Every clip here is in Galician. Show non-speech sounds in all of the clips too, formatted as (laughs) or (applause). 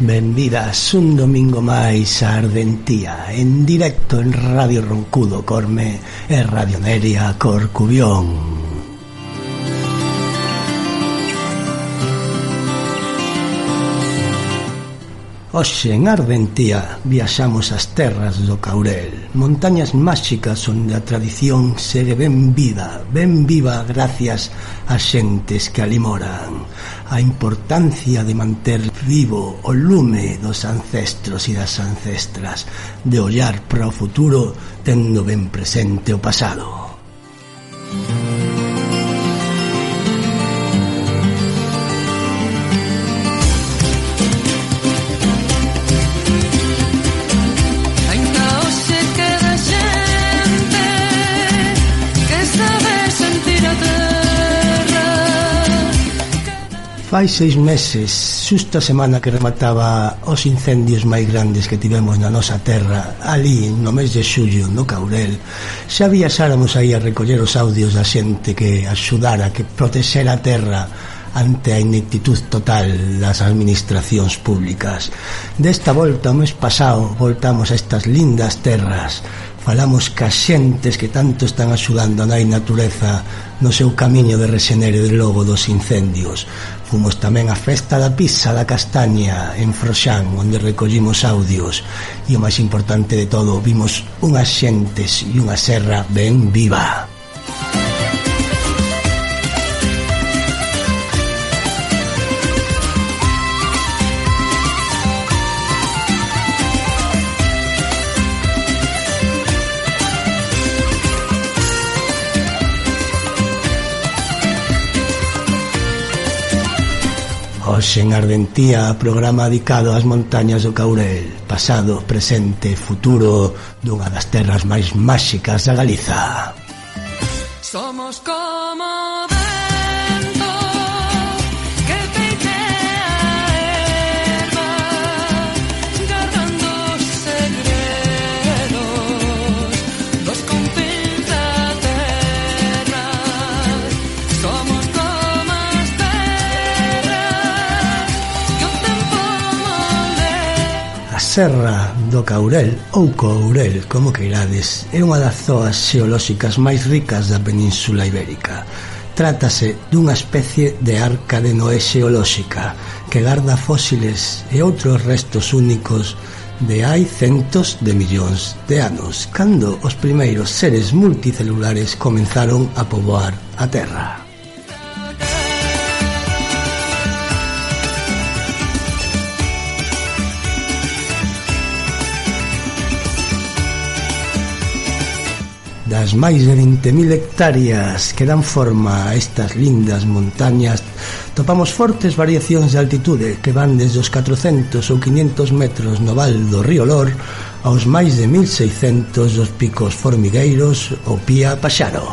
Benvidas un domingo máis a Ardentía. En directo en Radio Roncudo Corme e Radio Neria Corcubión. Hoxe en Ardentía viaxamos as terras do Caurel. Montañas máxicas onde a tradición segue ben viva Ben viva gracias a xentes que ali moran. A importancia de manter vivo o lume dos ancestros e das ancestras De ollar para o futuro tendo ben presente o pasado. Música fai seis meses, xusta semana que remataba os incendios máis grandes que tivemos na nosa terra, ali no mes de xullo, no Caurel, xa viaxáramos aí a recoller os audios da xente que axudara, que protexera a terra ante a ineptitud total das administracións públicas. Desta volta, o mes pasado, voltamos a estas lindas terras, falamos ca xentes que tanto están axudando a nai natureza no seu camiño de resenero de logo dos incendios. Fomos tamén á festa da pizza da Castaña en Froxán, onde recollimos audios. E o máis importante de todo, vimos unhas xentes e unha serra ben viva. Hoxe en Ardentía, programa dedicado ás montañas do Caurel, pasado, presente, futuro dunha das terras máis máxicas da Galiza. Somos como Serra do Caurel ou Courel, como queirades, é unha das zoas xeolóxicas máis ricas da Península Ibérica. Trátase dunha especie de arca de Noé xeolóxica que garda fósiles e outros restos únicos de hai centos de millóns de anos, cando os primeiros seres multicelulares comenzaron a poboar a Terra. das máis de 20.000 hectáreas que dan forma a estas lindas montañas, topamos fortes variacións de altitude que van desde os 400 ou 500 metros no val do río Lor aos máis de 1.600 dos picos formigueiros ou Pía Paxaro.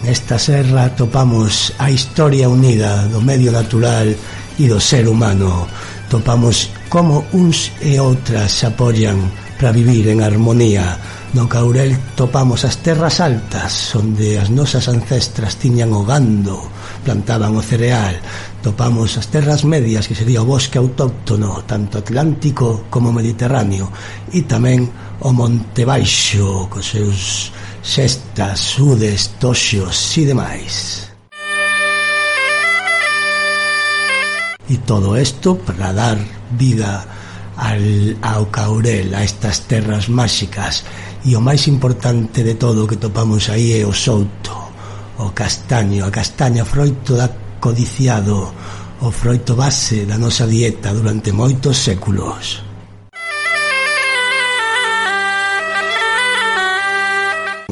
nesta serra topamos a historia unida do medio natural e do ser humano topamos como uns e outras se apoian para vivir en armonía. No Caurel topamos as terras altas, onde as nosas ancestras tiñan o gando, plantaban o cereal. Topamos as terras medias, que sería o bosque autóctono, tanto atlántico como mediterráneo, e tamén o Monte Baixo, cos seus xestas, sudes, toxos e demais. y todo esto para dar vida al, ao caurel, a estas terras máxicas e o máis importante de todo que topamos aí é o souto o castaño, a castaña froito da codiciado o froito base da nosa dieta durante moitos séculos.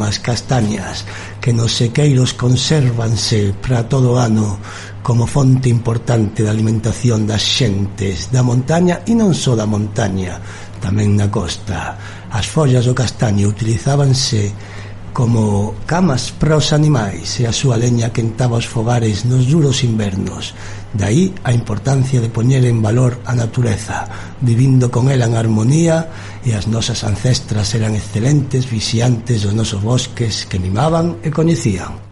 As castañas que nos sequeiros consérvanse para todo o ano como fonte importante da alimentación das xentes da montaña e non só da montaña, tamén na costa. As follas do castaño utilizábanse como camas para os animais e a súa leña quentaba os fogares nos duros invernos Dai a importancia de poñer en valor a natureza, vivindo con ela en armonía e as nosas ancestras eran excelentes vixiantes dos nosos bosques que mimaban e coñecían.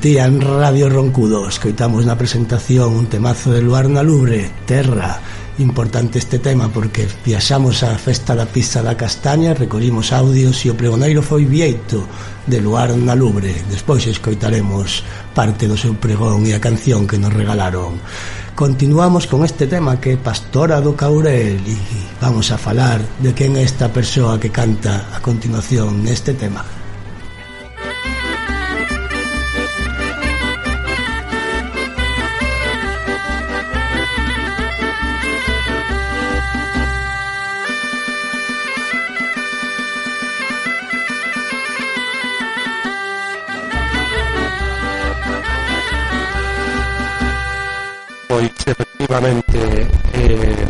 Garantía en Radio Roncudo. Escoitamos na presentación un temazo de Luar na Lubre Terra. Importante este tema porque viaxamos á festa da pizza da castaña Recollimos audios e o pregoneiro foi vieito de Luar na Lubre. Despois escoitaremos parte do seu pregón e a canción que nos regalaron. Continuamos con este tema que é Pastora do Caurel e vamos a falar de quen é esta persoa que canta a continuación neste tema. efectivamente eh,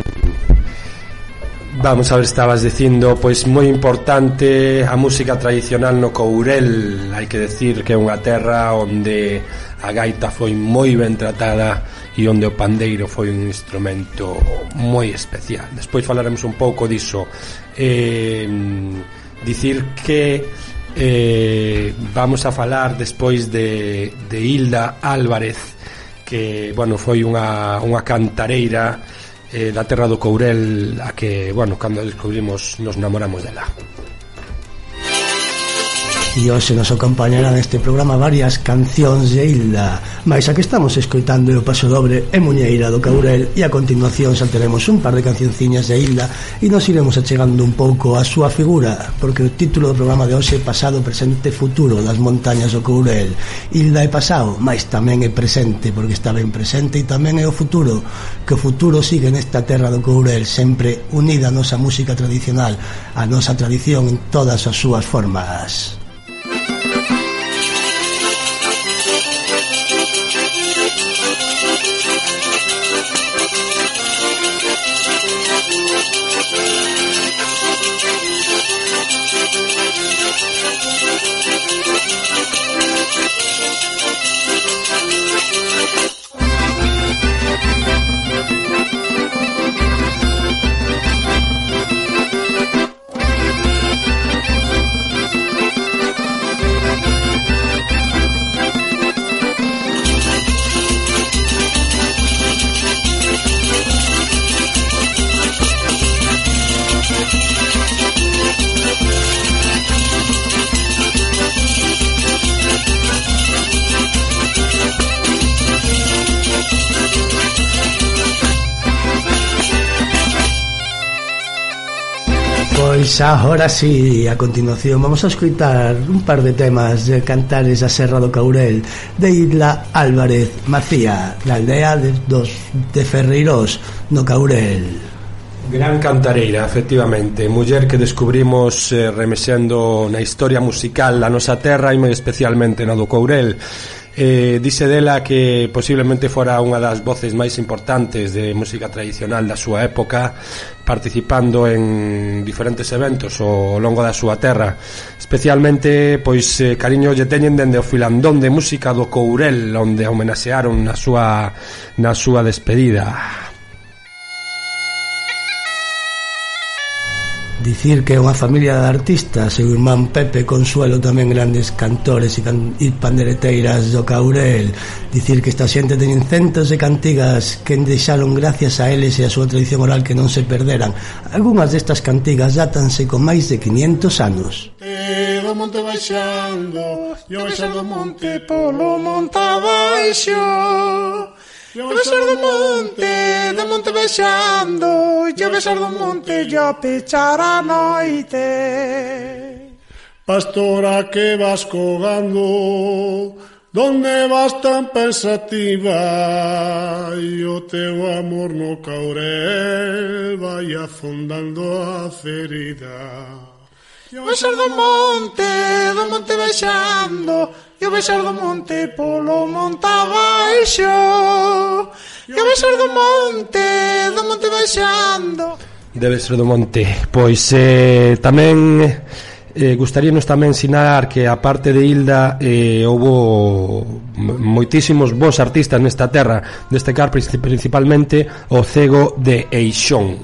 vamos a ver, estabas dicindo pois moi importante a música tradicional no Courel. Hai que decir que é unha terra onde a gaita foi moi ben tratada e onde o pandeiro foi un instrumento moi especial. Despois falaremos un pouco diso. Eh, dicir que eh, vamos a falar despois de, de Hilda Álvarez que, bueno, foi unha, unha cantareira eh, da terra do Courel a que, bueno, cando descubrimos nos namoramos dela e hoxe nos acompañará neste programa varias cancións de Hilda mas a que estamos escoitando é o Paso Dobre e Muñeira do Caurel e a continuación xa teremos un par de cancionciñas de Hilda e nos iremos achegando un pouco a súa figura porque o título do programa de hoxe é Pasado, Presente, Futuro das montañas do Caurel Hilda é pasado, mas tamén é presente porque está ben presente e tamén é o futuro que o futuro sigue nesta terra do Caurel sempre unida a nosa música tradicional a nosa tradición en todas as súas formas. Pois agora sí, a continuación vamos a escutar un par de temas de cantares da Serra do Caurel de Isla Álvarez Macía, da aldea de, dos, de Ferreiros, no Caurel. Gran cantareira, efectivamente, muller que descubrimos eh, remexendo na historia musical da nosa terra e moi especialmente na do Courel. Eh, dice dela que posiblemente fora unha das voces máis importantes de música tradicional da súa época participando en diferentes eventos ao longo da súa terra. Especialmente pois eh, cariño lle teñen dende o filandón de música do Courel onde homenaxearon na súa na súa despedida. dicir que é unha familia de artistas e o irmán Pepe Consuelo tamén grandes cantores e, can, e pandereteiras do Caurel. Dicir que esta xente teñen centos de cantigas que deixaron gracias a eles e a súa tradición oral que non se perderan. Algunhas destas cantigas datanse con máis de 500 anos. Te do monte baixando e baixando monte polo monta baixo Ia besar do monte, do monte besando Ia besar do monte, ia pechar a noite. Pastora que vas cogando Donde vas tan pensativa? E o teu amor no caurel Vai afondando a ferida. Ia besar do monte, do monte baixando E o besar do monte polo monte abaixo E o besar do monte, do monte baixando. Debe ser do monte. Pois eh, tamén eh, gustaríanos tamén sinar que a parte de Hilda eh, houbo moitísimos bons artistas nesta terra destacar principalmente o cego de Eixón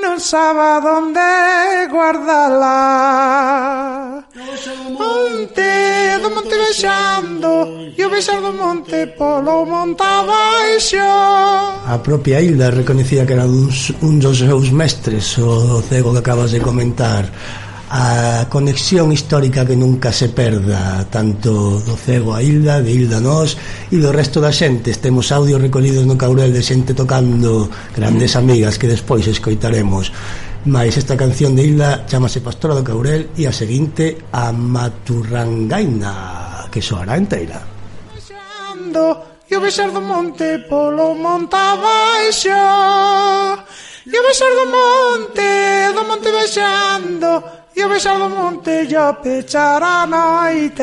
Non sabe onde guardala. Monte do monte baixando E o baixar do monte polo monta baixo A propia Hilda reconocía que era uns, un dos seus mestres O cego que acabas de comentar. A conexión histórica que nunca se perda tanto do cego a Hilda, de Hilda nós e do resto da xente. Temos audios recollidos no Caurel de xente tocando grandes amigas que despois escoitaremos. Mais esta canción de Isla chamase Pastora do Caurel e a seguinte a Maturrangaina, que soará inteira. E o besar do monte polo monta baixo E o besar do monte, do monte baixando E o besar do monte já pechar a noite.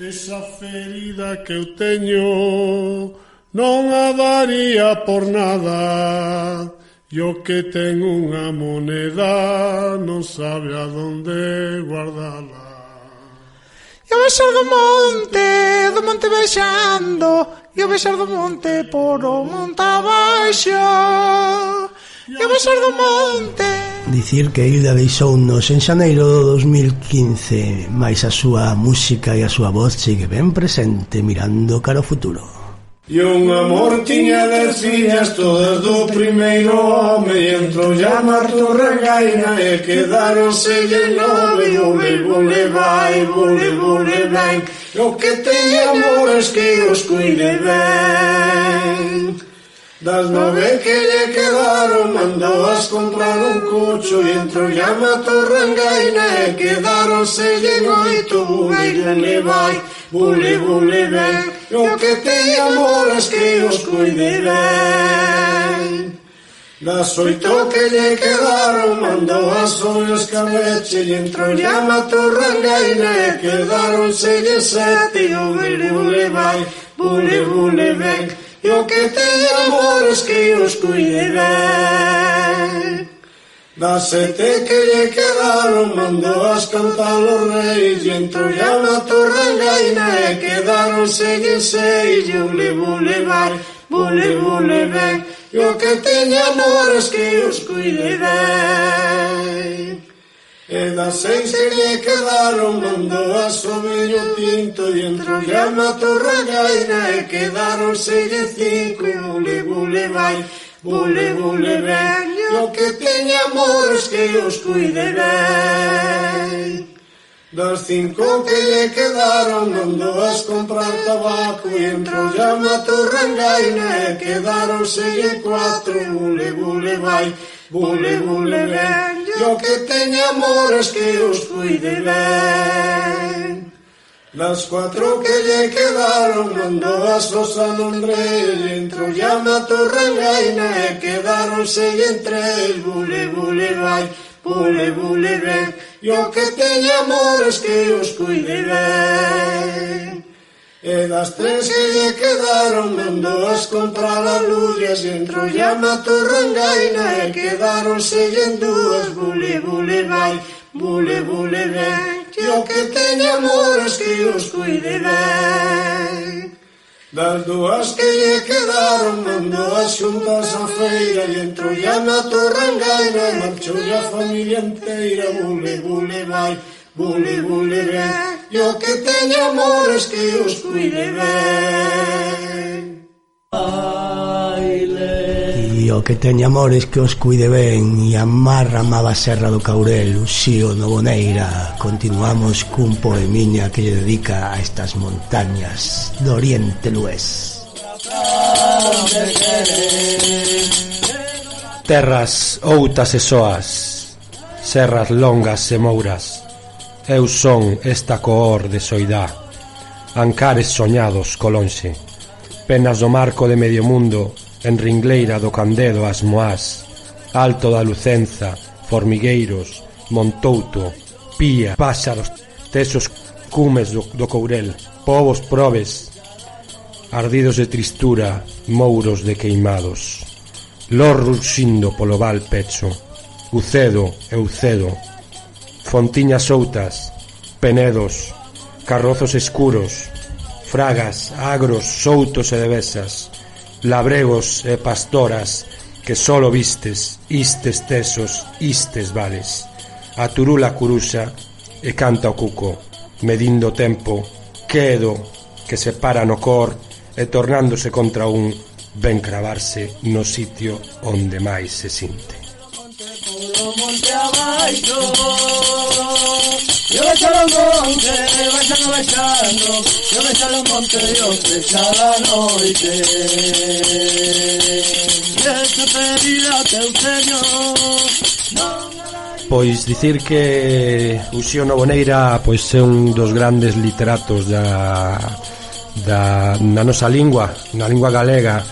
Esa ferida que eu teño non a daría por nada. E o que ten unha moneda non sabe a donde guardala. E o besar do monte, do monte baixando, e o besar do monte por o monte abaixo. E o besar do monte... Dicir que Hilda deixou nos en xaneiro do 2015, mais a súa música e a súa voz sigue ben presente mirando cara ao futuro. E un amor tiña das fillas todas do primeiro home E entrou ya Marto Regaina e quedaron selle nove Bule, bule, vai, bule, bule, vai O que teña amor es que os cuide ben. Das nove que lle quedaron mandou-as comprar un cucho E entre o llama torrangaina e quedaron selle noito Bule, bule, vai, bule, bule, ben E o que te amoras que os cuide ben Das oito que lle quedaron mandou as ollas cabeche E entre o llama torrangaina e quedaron selle sete E o bule, bule, vai, bule, bule, ben e o que teña amores que os cuide ben. Das sete que lle quedaron mandou as cantar os reis e entrollar na torre gaina e quedaron selle seis e eu le vou levar, vou le vou e o que teña moros que os cuide ben. E das seis que quedaron mandou a sobrino tinto E entrou a na torragaina e quedaron seis de cinco E bule, bule, vai, bule, bule, ben E o que teña amores que os cuide ben Das cinco que lle quedaron mandou as comprar tabaco E entrou a na torragaina e quedaron seis e cuatro E bule, bule, vai, bule, Bule, bule, ben, yo que teña amores que os cuide ben. Las cuatro que lle quedaron mandou as dos a nombre Entro llama torre reina e quedaronse entre el Bule, bule, vai, bule, bule, ben, yo que teña amores que os cuide ben. E das tres que lle quedaron en as contra la lulla se enrollame a turrangaina e quedaronse en dúas bule bule vai, bule bule ben que o que teña amores que os cuide ben. Das dúas que lle quedaron en as xuntas a feira e entrollame a turrangaina e marchou a familia inteira bule bule vai, Buli, buli, bé, e o que teña amores que os cuide ben. Baile. E o que teña amores que os cuide ben e amarra amaba Serra do Caurel, Uxío no Continuamos cun poemiña que lle dedica a estas montañas do Oriente Lués. Terras outas e soas, serras longas e mouras, Eu son esta coor de soidá Ancares soñados colonxe Penas do marco de medio mundo En ringleira do candedo as moás Alto da lucenza Formigueiros Montouto Pía Páxaros Tesos cumes do, do courel Povos probes Ardidos de tristura Mouros de queimados. Lor ruxindo polo val pecho Ucedo, Eucedo, Fontiñas soutas, penedos, carrozos escuros, fragas, agros, soutos e devesas, labregos e pastoras que solo vistes, istes tesos, istes vales. A turula curuxa e canta o cuco, medindo o tempo, quedo que se para no cor e tornándose contra un ven cravarse no sitio onde máis se sinte puro monte abaixo Yo baixalo monte, baixando, baixalo Yo baixalo monte, yo baixalo a noite E esta pedida teu señor Pois dicir que Uxío Novoneira pois é un dos grandes literatos da, da na nosa lingua, na lingua galega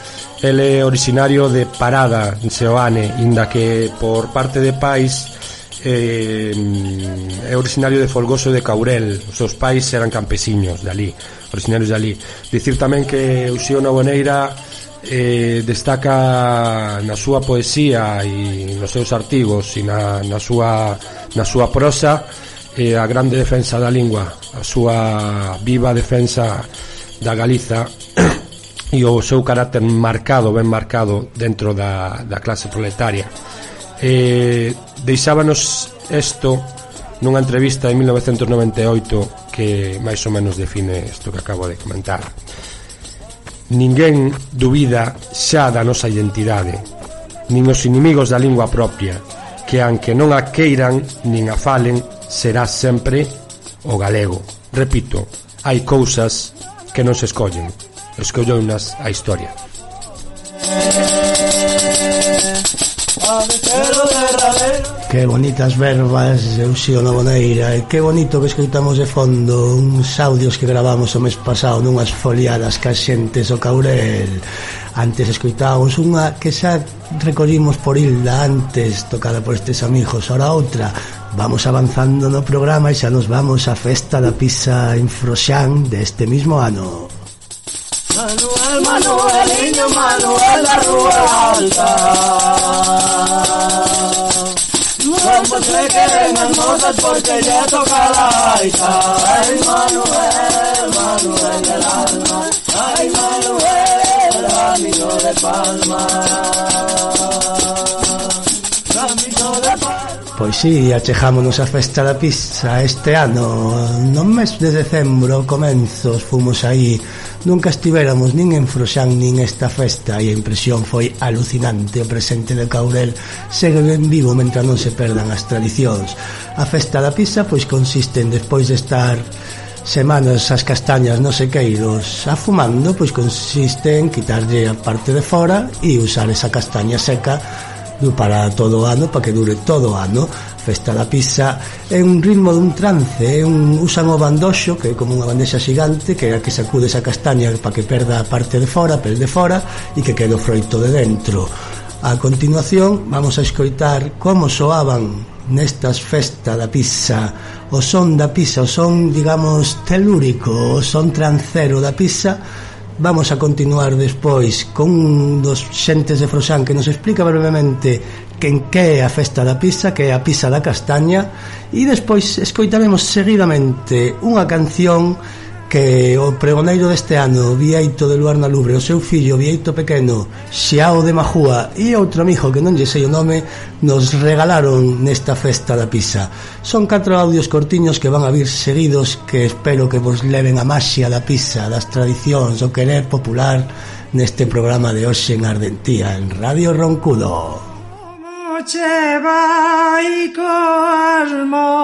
Ele é originario de Parada, en Seoane, inda que por parte de pais eh, é originario de Folgoso de Caurel. Os seus pais eran campesiños de ali, originarios de ali. Dicir tamén que Uxío Naboneira eh, destaca na súa poesía e nos seus artigos e na, na, súa, na súa prosa eh, a grande defensa da lingua, a súa viva defensa da Galiza e o seu carácter marcado, ben marcado dentro da, da clase proletaria. Eh, deixábanos isto nunha entrevista en 1998 que máis ou menos define isto que acabo de comentar. Ninguén dubida xa da nosa identidade nin os inimigos da lingua propia que anque non a queiran nin a falen será sempre o galego. Repito, hai cousas que non se escollen. Escollounas a historia. Que bonitas verbas, Eusio Novoneira E que bonito que escoitamos de fondo Uns audios que gravamos o mes pasado Nunhas foliadas caxentes o Caurel. Antes escoitábamos unha que xa recollimos por Hilda Antes tocada por estes amigos Ora outra. Vamos avanzando no programa e xa nos vamos á Festa da Pisa en Froxán deste mismo ano. Manuel, Manueliño, Manuel la Rúa Alta Como se queden hermosas porque ya toca la gaita Ay Manuel, Manuel del alma. Ay Manuel, amigo de Palma. Pois sí, achejámonos a festa da pizza este ano. No mes de decembro, comenzos, fomos aí nunca estivéramos nin en Froxán nin esta festa e a impresión foi alucinante. O presente de Caurel segue ben vivo mentre non se perdan as tradicións. A festa da pizza pois consiste en despois de estar semanas as castañas no sequeiros afumando pois consiste en quitarlle a parte de fora e usar esa castaña seca para todo o ano para que dure todo o ano. Festa da Pizza é un ritmo dun trance é un, usan o bandoxo que é como unha bandexa xigante que é a que sacude esa castaña para que perda a parte de fora pel de fora e que quede o froito de dentro. A continuación vamos a escoitar como soaban nestas festa da Pizza. O son da pizza, o son digamos telúrico o son trancero da pizza, Vamos a continuar despois con un dos xentes de Frosán que nos explica brevemente quen que é a festa da pizza, que é a pizza da castaña, e despois escoitaremos seguidamente unha canción que o pregoneiro deste ano, Vieito de Luar na Lubre, o seu fillo Vieito Pequeno, Xiao de Majúa e outro amigo que non lle sei o nome, nos regalaron nesta festa da pizza. Son catro audios cortiños que van a vir seguidos que espero que vos leven a maxia da pizza, das tradicións, o querer popular neste programa de hoxe en Ardentía, en Radio Roncudo che vai coas moras.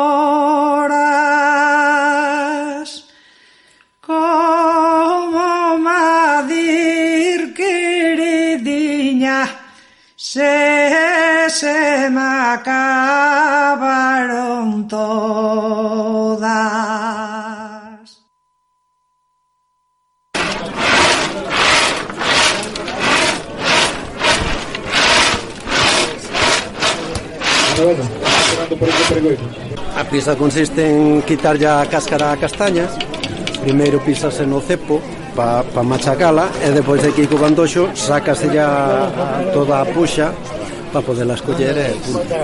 Como madir queridinha se se me acabaron todas? Por? A pisa consiste en quitarlle a cáscara a castañas, primeiro pisase no cepo, para pa machacala e depois de co Bandoxo sacase ya toda a puxa para poderla escoller e punto.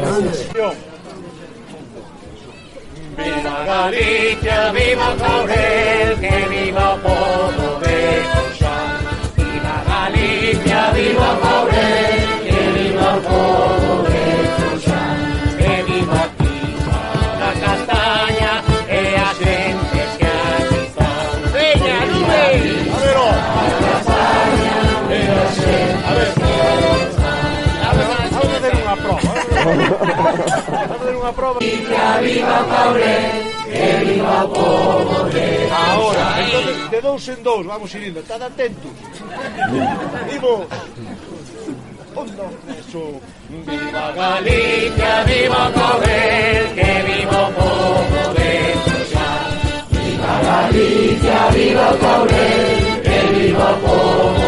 Viva Galicia, viva Caurel, que viva o povo Y que viva Paulet, que viva Poblet. Ahora, entonces, de dos en dos, vamos ir indo. Estad atentos. Vivo. Viva Galicia, viva Poblet, que viva Poblet. Viva Galicia, viva Poblet, que viva Poblet.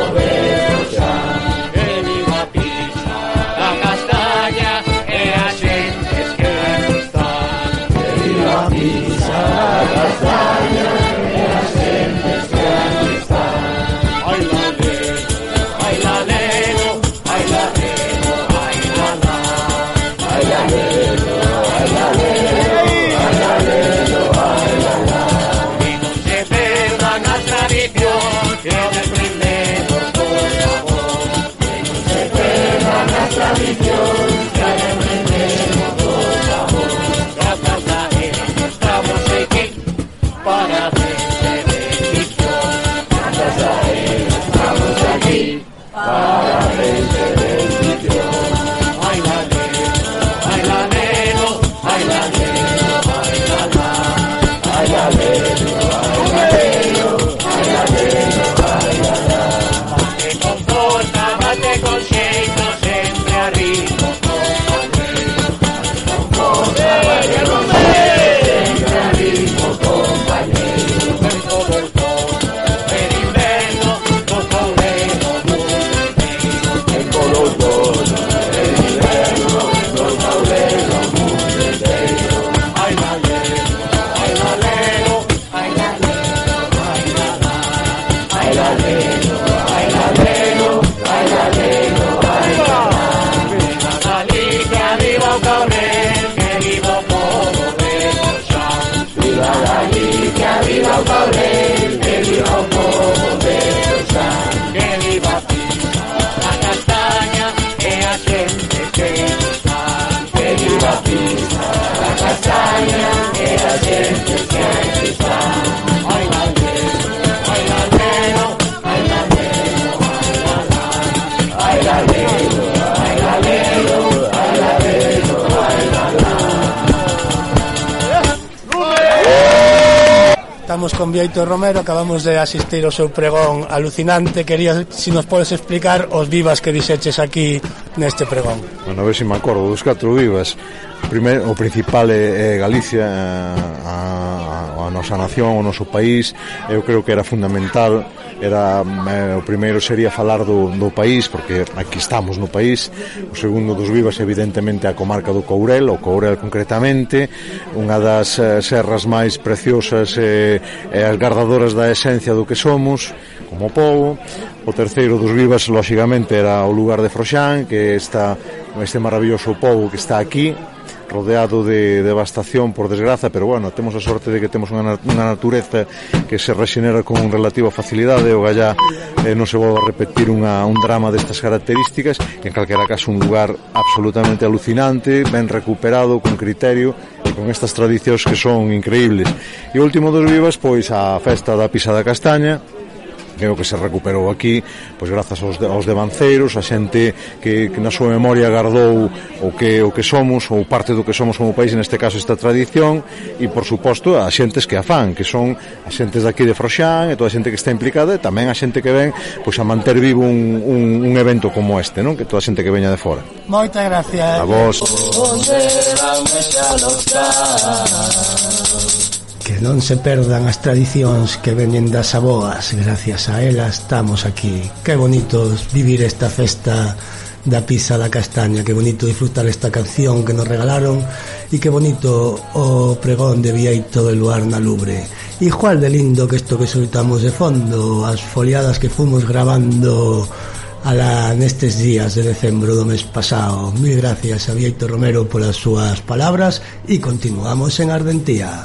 Bieito Romero Acabamos de asistir ao seu pregón alucinante. Quería se si nos podes explicar os vivas que dixeches aquí neste pregón. Bueno, a ver se si me acordo. Dos catro vivas. Primeiro, o principal é, é Galicia a a nosa nación, o noso país, eu creo que era fundamental, era eh, o primeiro sería falar do, do país, porque aquí estamos no país, o segundo dos vivas evidentemente a comarca do Courel, o Courel concretamente, unha das eh, serras máis preciosas eh, e eh, as guardadoras da esencia do que somos como povo, o terceiro dos vivas lóxicamente era o lugar de Froxán, que está este maravilloso povo que está aquí, rodeado de devastación por desgraza, pero bueno, temos a sorte de que temos unha, unha natureza que se rexenera con relativa facilidade, o gallá eh, non se volve a repetir unha, un drama destas características, que en calquera caso un lugar absolutamente alucinante, ben recuperado, con criterio, e con estas tradicións que son increíbles. E o último dos vivas, pois a festa da Pisa da Castaña, é o que se recuperou aquí, pois grazas aos de, aos devanceiros, a xente que, que na súa memoria gardou o que o que somos ou parte do que somos como país, neste caso esta tradición, e por suposto a xentes que a fan, que son a xentes daqui de Froxán e toda a xente que está implicada e tamén a xente que ven pois a manter vivo un, un, un evento como este, non? Que toda a xente que veña de fora. Moitas gracias. A vos. Onde van non se perdan as tradicións que veñen das aboas gracias a elas estamos aquí. Que bonito vivir esta festa da pizza da castaña. Que bonito disfrutar esta canción que nos regalaron e que bonito o pregón de Vieito de Luar na Lubre e cual de lindo que isto que soltamos de fondo as foliadas que fomos grabando ala nestes días de decembro do mes pasado mil gracias a Vieito Romero polas súas palabras e continuamos en Ardentía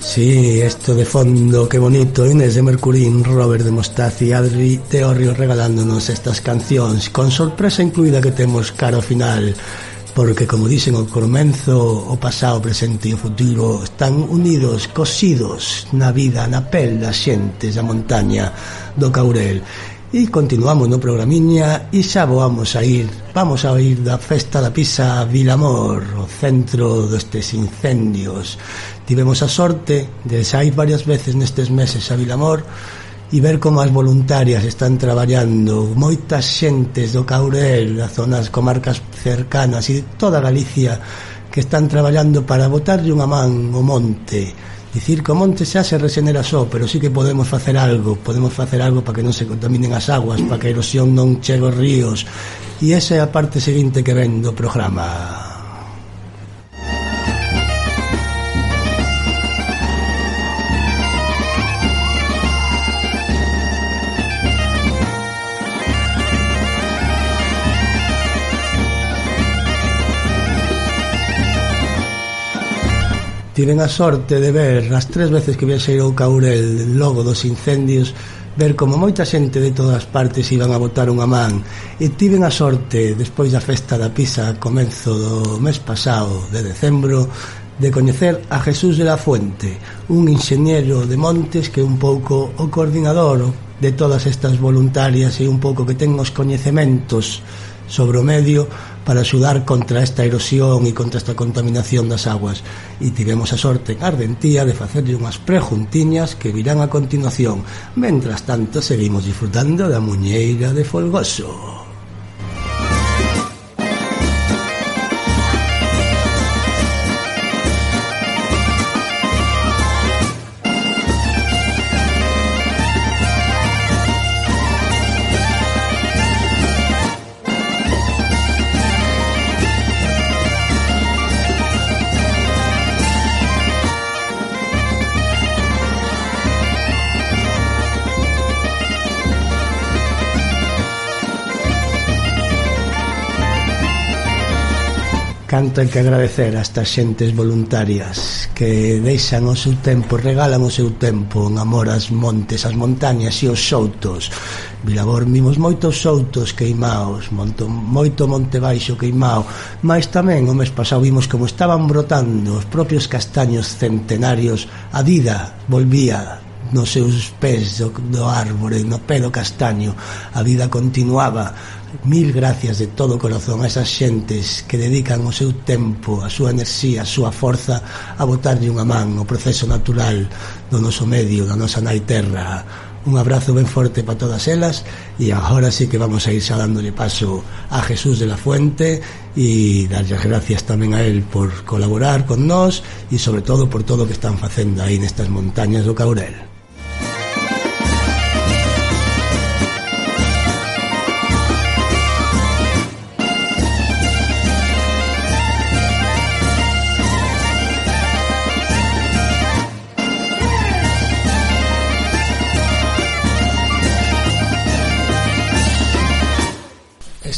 Sí, esto de fondo, qué bonito. Inés de Mercurín, Robert de Mostazi, Adri Teorrio regalándonos estas cancións con sorpresa incluída que temos cara ao final porque como dicen o comenzo, o pasado, o presente e o futuro están unidos, cosidos na vida, na pel das xentes, da montaña, do caurel. E continuamos no programiña? E xa voamos a ir Vamos a ir da festa da Pisa a Vilamor O centro destes incendios. Tivemos a sorte de xa ir varias veces nestes meses a Vilamor E ver como as voluntarias están traballando. Moitas xentes do Caurel Das zonas comarcas cercanas E toda Galicia Que están traballando para botarlle unha man o monte. Dicir que o monte xa se regenera só, pero sí que podemos facer algo, podemos facer algo para que non se contaminen as aguas, para que a erosión non chegue aos ríos. E esa é a parte seguinte que ven do programa. tiven a sorte de ver as tres veces que viaxei ao Caurel logo dos incendios ver como moita xente de todas as partes iban a botar unha man. E tiven a sorte despois da festa da Pisa a comenzo do mes pasado de decembro de coñecer a Jesús de la Fuente, un inxeniero de Montes que un pouco o coordinador de todas estas voluntarias e un pouco que ten os coñecementos sobre o medio para axudar contra esta erosión e contra esta contaminación das aguas. E tivemos a sorte en Ardentía de facerlle unhas prejuntiñas que virán a continuación. Mentras tanto seguimos disfrutando da muñeira de Folgoso. canto hai que agradecer a estas xentes voluntarias que deixan o seu tempo, regalan o seu tempo en amor ás montes, ás montañas e os soutos. Vilabor vimos moitos soutos queimaos, monto, moito monte baixo queimao, mas tamén o mes pasado vimos como estaban brotando os propios castaños centenarios, a vida volvía nos seus pés do, do árbore, no pelo castaño, a vida continuaba mil gracias de todo corazón a esas xentes que dedican o seu tempo, a súa enerxía, a súa forza a botarlle unha man o proceso natural do noso medio, da nosa nai terra. Un abrazo ben forte para todas elas e agora sí que vamos a ir xa dándolle paso a Jesús de la Fuente e darlle as gracias tamén a él por colaborar con nós e sobre todo por todo o que están facendo aí nestas montañas do Caurel.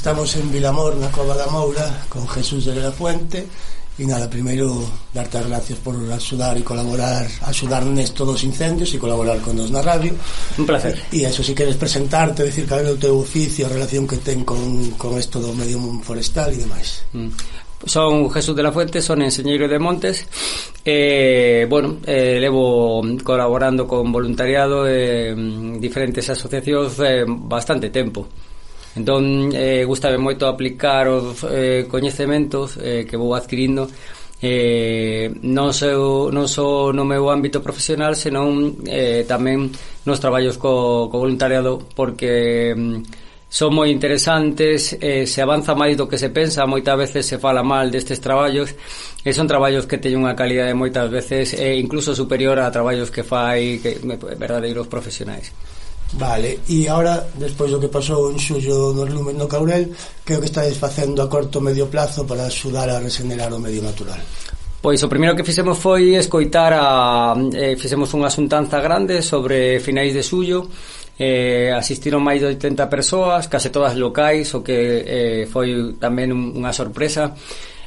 Estamos en Vilamor, na Cova da Moura, con Jesús de la Fuente, E nada, primeiro darte as gracias por axudar e colaborar, axudar nesto dos incendios e colaborar con nos na radio. Un placer. E eso si queres presentarte, decir cal é o teu oficio, a relación que ten con, con esto do medio forestal e demais. Mm. Son Jesús de la Fuente, son enseñeiro de Montes eh, Bueno, eh, levo colaborando con voluntariado en eh, mm, diferentes asociacións eh, bastante tempo Entón, eh, gustame moito aplicar os eh, coñecementos eh, que vou adquirindo eh, non, seu, non só no meu ámbito profesional, senón eh, tamén nos traballos co, co voluntariado, porque mm, son moi interesantes, eh, se avanza máis do que se pensa, moitas veces se fala mal destes traballos, e son traballos que teñen unha calidade moitas veces, e eh, incluso superior a traballos que fai que, verdadeiros profesionais. Vale, e agora, despois do que pasou en xullo nos lumes no Caurel, que o que estáis facendo a corto medio plazo para axudar a regenerar o medio natural? Pois o primeiro que fixemos foi escoitar a... Eh, fixemos unha xuntanza grande sobre finais de xullo, eh, asistiron máis de 80 persoas, case todas locais, o que eh, foi tamén unha sorpresa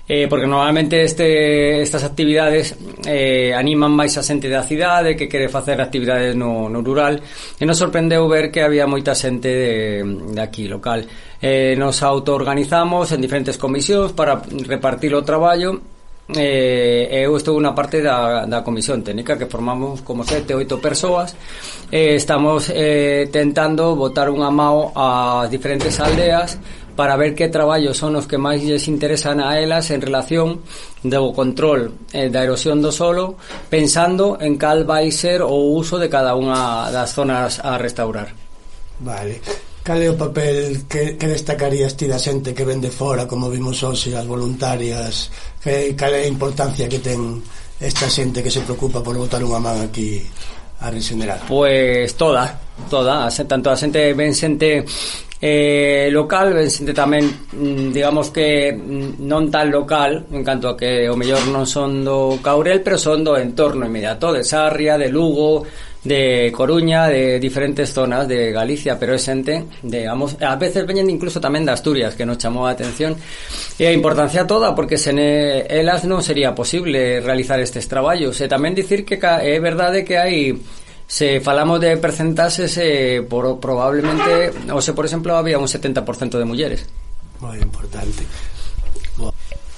eh, porque normalmente este, estas actividades eh, animan máis a xente da cidade que quere facer actividades no, no rural. E nos sorprendeu ver que había moita xente de, de aquí local. Eh, nos autoorganizamos en diferentes comisións para repartir o traballo. Eh, eu estou na parte da, da comisión técnica que formamos como sete, oito persoas. Eh, estamos eh, tentando botar unha mao ás diferentes aldeas para ver que traballos son os que máis lles interesan a elas en relación do control eh, da erosión do solo pensando en cal vai ser o uso de cada unha das zonas a restaurar Vale Cal é o papel que, que destacarías ti da xente que vende fora, como vimos hoxe, as voluntarias? Que, cal é a importancia que ten esta xente que se preocupa por botar unha man aquí a regenerar? Pois toda, toda, tanto a xente ben xente eh, local, vende tamén, mm, digamos que mm, non tan local, en canto a que o mellor non son do Caurel, pero son do entorno inmediato, de Sarria, de Lugo, de Coruña, de diferentes zonas de Galicia, pero é xente, digamos, a veces veñen incluso tamén de Asturias, que nos chamou a atención, e a importancia toda, porque sen elas non sería posible realizar estes traballos. E tamén dicir que é verdade que hai Se falamos de percentaxes, eh, por, probablemente, ou se, por exemplo, había un 70% de mulleres. Moi importante.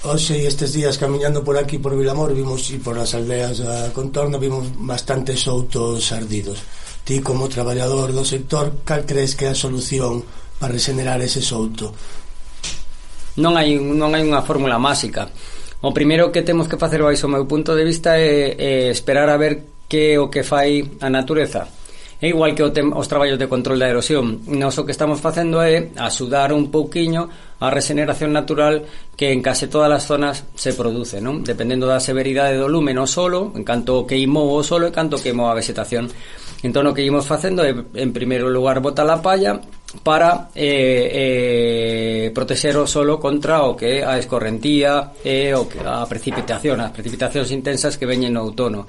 Oxe, estes días camiñando por aquí, por Vilamor, vimos, e por as aldeas a contorno vimos bastantes outos ardidos. Ti, como traballador do sector, cal crees que é a solución para regenerar ese souto? Non hai, non hai unha fórmula máxica. O primeiro que temos que facer baixo o meu punto de vista é, é esperar a ver que é o que fai a natureza. É igual que os traballos de control da erosión. Nos o que estamos facendo é axudar un pouquiño a regeneración natural que en case todas as zonas se produce, non? Dependendo da severidade do lume no solo, en canto queimou o solo e canto queimou a vegetación. Entón o que imos facendo é, en primeiro lugar, botar a palla para eh, eh, proteger o solo contra o que é a escorrentía e eh, o que a precipitación, as precipitacións intensas que veñen no outono.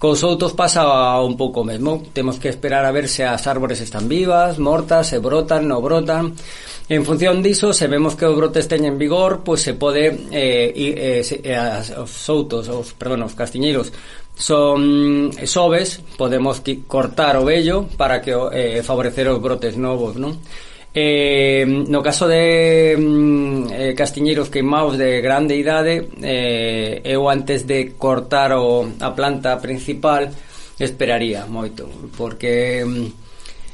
Cos outros pasa un pouco mesmo, temos que esperar a ver se as árbores están vivas, mortas, se brotan, non brotan, En función diso, se vemos que os brotes teñen vigor, pois se pode eh, ir, eh, se, eh, as, os soutos, os, perdón, os castiñeiros son eh, sobes, podemos cortar o vello para que eh, favorecer os brotes novos, non? Eh, no caso de mm, eh, castiñeiros queimados de grande idade eh, eu antes de cortar o, a planta principal esperaría moito porque mm,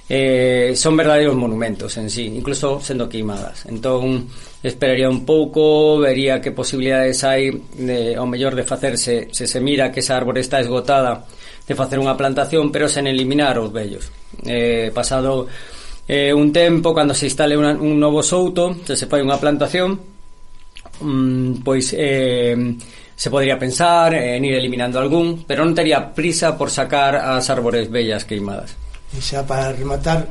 eh, son verdadeiros monumentos en sí, incluso sendo queimadas. Entón, esperaría un pouco, vería que posibilidades hai de, ao mellor de facerse, se se mira que esa árbore está esgotada, de facer unha plantación, pero sen eliminar os vellos. Eh, pasado eh, un tempo, cando se instale una, un novo souto, se se fai unha plantación, mm, pois eh, se podría pensar en ir eliminando algún, pero non tería prisa por sacar as árbores vellas queimadas. E xa para rematar,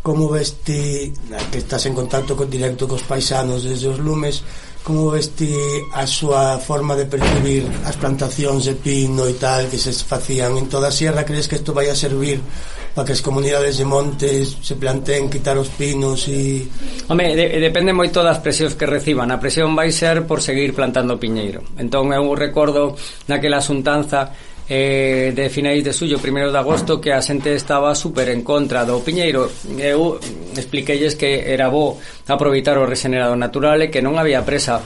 como veste, que estás en contacto con directo cos paisanos desde os lumes, como veste a súa forma de percibir as plantacións de pino e tal que se facían en toda a sierra? Crees que isto vai a servir para que as comunidades de montes se planteen quitar os pinos e... Home, de, depende moito das presións que reciban. A presión vai ser por seguir plantando piñeiro. Entón, eu recordo naquela xuntanza eh, de finais de suyo, primeiro de agosto que a xente estaba super en contra do Piñeiro. Eu expliqueilles que era bo aproveitar o regenerado natural e que non había presa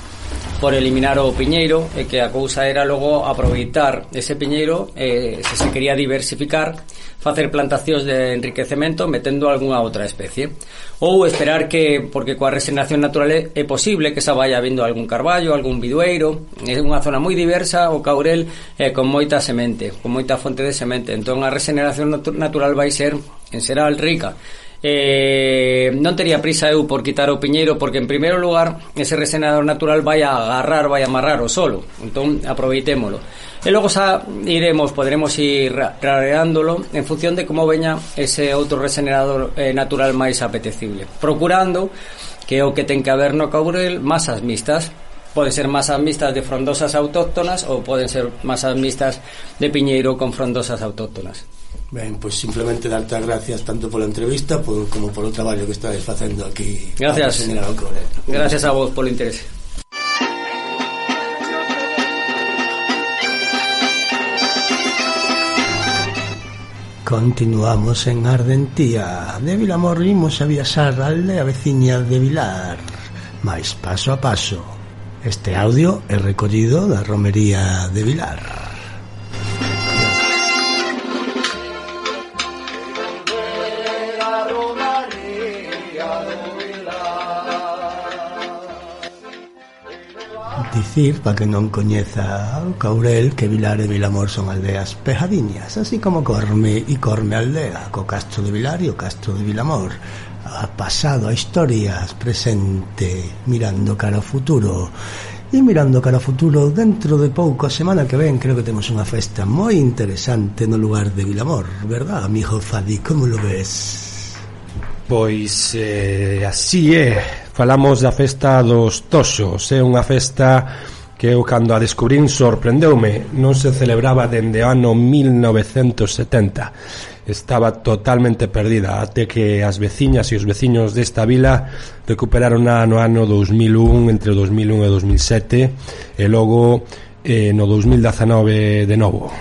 por eliminar o piñeiro e que a cousa era logo aproveitar ese piñeiro eh, se se quería diversificar facer plantacións de enriquecemento metendo algunha outra especie. Ou esperar que, porque coa regeneración natural é posible que xa vaya vindo algún carballo, algún bidueiro é unha zona moi diversa, o caurel é con moita semente, con moita fonte de semente. Entón a regeneración natural vai ser en xeral rica. Eh, non tería prisa eu por quitar o piñeiro porque en primeiro lugar ese resenador natural vai a agarrar, vai a amarrar o solo. Entón aproveitémolo. E logo xa iremos, poderemos ir rareándolo en función de como veña ese outro regenerador eh, natural máis apetecible. Procurando que o que ten que haber no caurel masas mixtas, pode ser masas mixtas de frondosas autóctonas ou poden ser masas mixtas de piñeiro con frondosas autóctonas. Ben, pois pues simplemente darte as gracias tanto pola entrevista por, como polo traballo que estáis facendo aquí. Gracias. Gracias a vos polo interese. Continuamos en Ardentía De Vilamor imos a viaxar a aldea veciña de Vilar. Mais paso a paso Este audio é recollido da romería de Vilar. dicir, para que non coñeza o Caurel, que Vilar e Vilamor son aldeas pejadiñas, así como Corme e Corme aldea, co castro de Vilar e o castro de Vilamor. A pasado, a historias, presente, mirando cara ao futuro. E mirando cara ao futuro, dentro de pouco, a semana que ven, creo que temos unha festa moi interesante no lugar de Vilamor, verdad, amigo Fadi? Como lo ves? Pois, eh, así é, Falamos da festa dos toxos, é unha festa que eu cando a descubrín sorprendeume, non se celebraba dende o ano 1970. Estaba totalmente perdida, até que as veciñas e os veciños desta vila recuperaron no ano 2001, entre 2001 e 2007, e logo eh, no 2019 de novo.